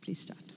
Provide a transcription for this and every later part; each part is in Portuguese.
Please start.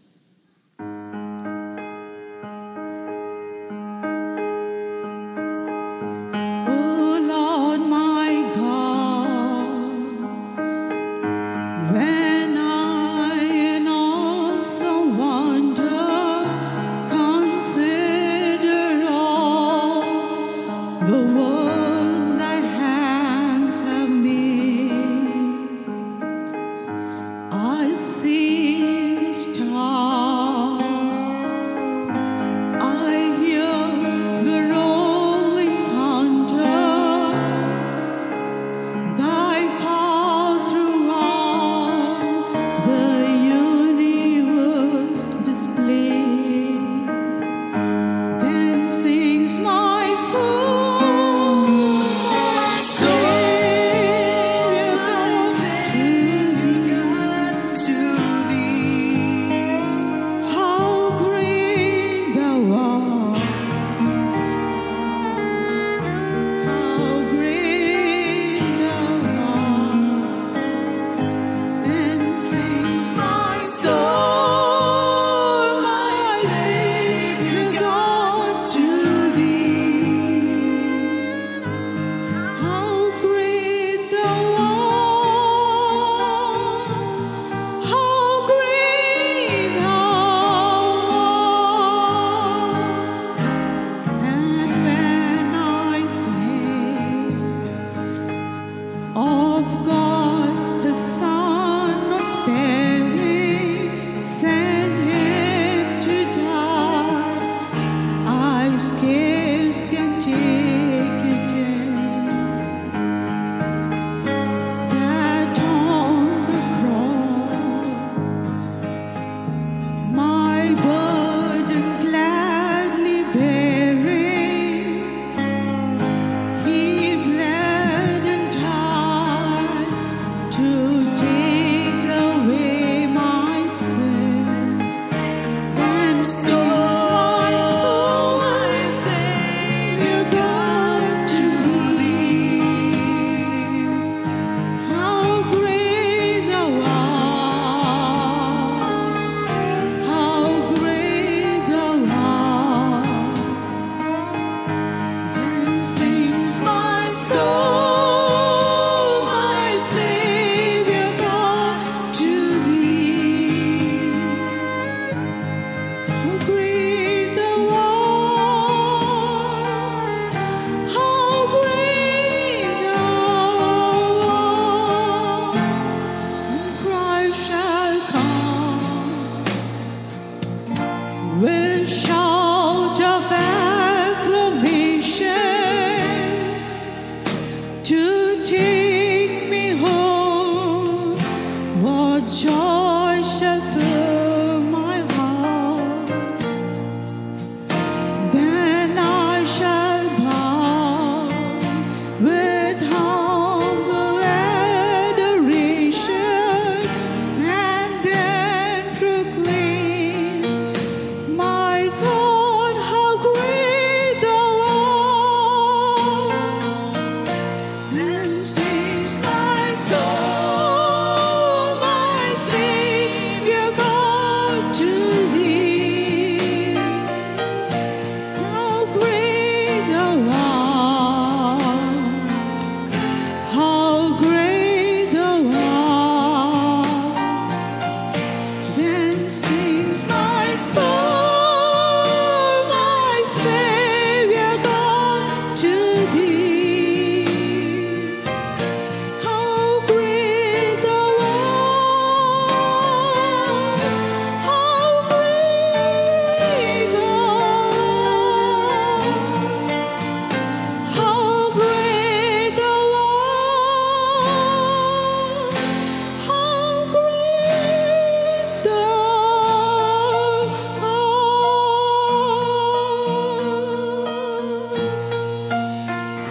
with heart.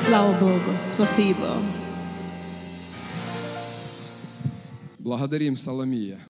Слава Богу, спасибо. Благодарим Соломия.